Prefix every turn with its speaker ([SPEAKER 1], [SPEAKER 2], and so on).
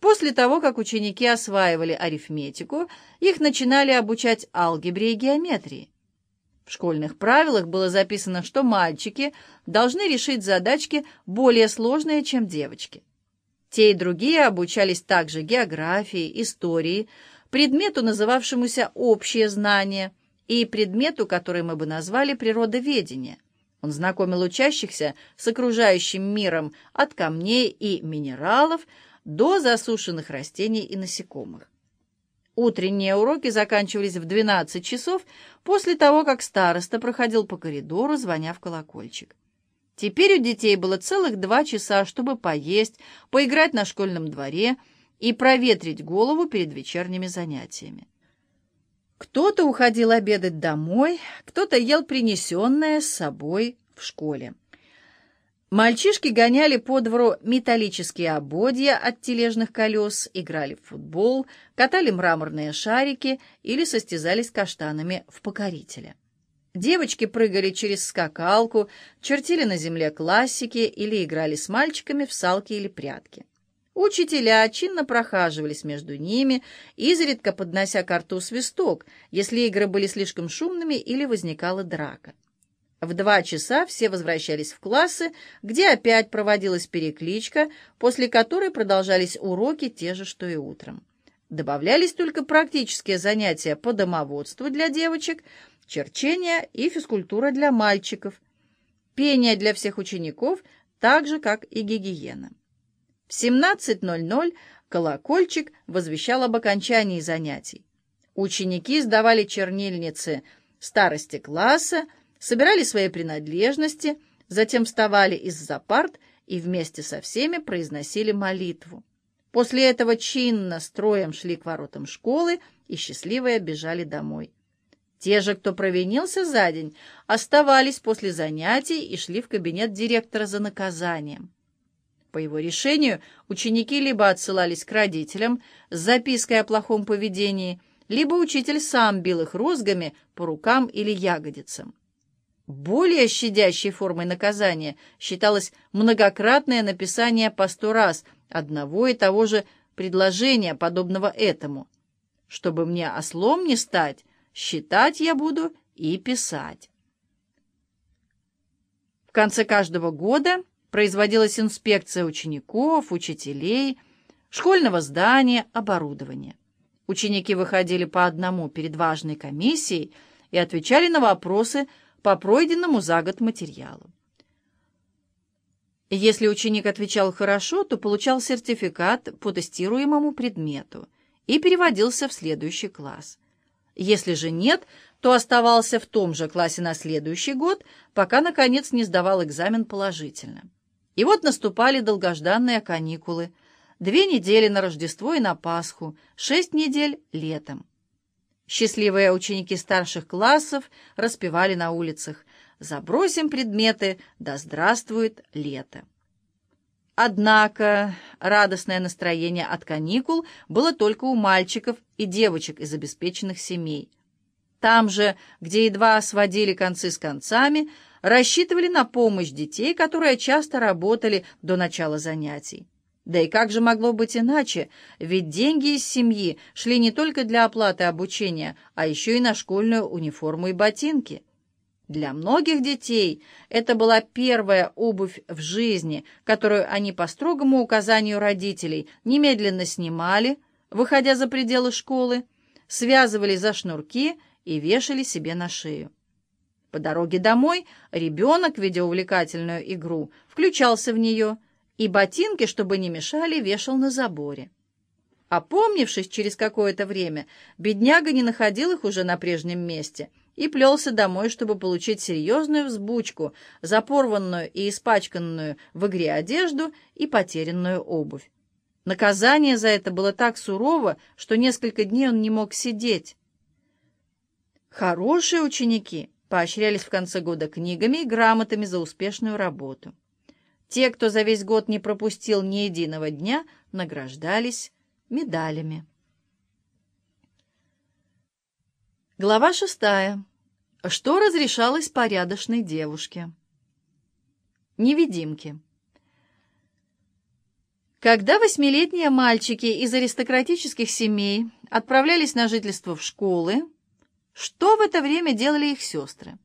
[SPEAKER 1] После того, как ученики осваивали арифметику, их начинали обучать алгебре и геометрии. В школьных правилах было записано, что мальчики должны решить задачки более сложные, чем девочки. Те и другие обучались также географии, истории, предмету, называвшемуся «общее знание», и предмету, который мы бы назвали природоведение. Он знакомил учащихся с окружающим миром от камней и минералов до засушенных растений и насекомых. Утренние уроки заканчивались в 12 часов после того, как староста проходил по коридору, звоня в колокольчик. Теперь у детей было целых два часа, чтобы поесть, поиграть на школьном дворе и проветрить голову перед вечерними занятиями. Кто-то уходил обедать домой, кто-то ел принесенное с собой в школе. Мальчишки гоняли по двору металлические ободья от тележных колес, играли в футбол, катали мраморные шарики или состязались каштанами в покорителя. Девочки прыгали через скакалку, чертили на земле классики или играли с мальчиками в салки или прятки. Учителя чинно прохаживались между ними, изредка поднося к рту свисток, если игры были слишком шумными или возникала драка. В два часа все возвращались в классы, где опять проводилась перекличка, после которой продолжались уроки те же, что и утром. Добавлялись только практические занятия по домоводству для девочек, черчение и физкультура для мальчиков, пение для всех учеников, так же, как и гигиена. В 17.00 колокольчик возвещал об окончании занятий. Ученики сдавали чернильницы старости класса, собирали свои принадлежности, затем вставали из-за парт и вместе со всеми произносили молитву. После этого чинно строем шли к воротам школы и счастливые бежали домой. Те же, кто провинился за день, оставались после занятий и шли в кабинет директора за наказанием. По его решению ученики либо отсылались к родителям с запиской о плохом поведении, либо учитель сам бил их розгами по рукам или ягодицам. Более щадящей формой наказания считалось многократное написание по сто раз одного и того же предложения, подобного этому. Чтобы мне ослом не стать, считать я буду и писать. В конце каждого года производилась инспекция учеников, учителей, школьного здания, оборудования. Ученики выходили по одному перед важной комиссией и отвечали на вопросы по пройденному за год материалу. Если ученик отвечал хорошо, то получал сертификат по тестируемому предмету и переводился в следующий класс. Если же нет, то оставался в том же классе на следующий год, пока, наконец, не сдавал экзамен положительно. И вот наступали долгожданные каникулы. Две недели на Рождество и на Пасху, шесть недель летом. Счастливые ученики старших классов распевали на улицах «Забросим предметы, да здравствует лето». Однако радостное настроение от каникул было только у мальчиков и девочек из обеспеченных семей. Там же, где едва сводили концы с концами, рассчитывали на помощь детей, которые часто работали до начала занятий. Да и как же могло быть иначе, ведь деньги из семьи шли не только для оплаты обучения, а еще и на школьную униформу и ботинки. Для многих детей это была первая обувь в жизни, которую они по строгому указанию родителей немедленно снимали, выходя за пределы школы, связывали за шнурки и вешали себе на шею. По дороге домой ребенок, видя увлекательную игру, включался в нее, и ботинки, чтобы не мешали, вешал на заборе. Опомнившись через какое-то время, бедняга не находил их уже на прежнем месте и плелся домой, чтобы получить серьезную взбучку за порванную и испачканную в игре одежду и потерянную обувь. Наказание за это было так сурово, что несколько дней он не мог сидеть. Хорошие ученики поощрялись в конце года книгами и грамотами за успешную работу. Те, кто за весь год не пропустил ни единого дня, награждались медалями. Глава шестая. Что разрешалось порядочной девушке? Невидимки. Когда восьмилетние мальчики из аристократических семей отправлялись на жительство в школы, что в это время делали их сестры?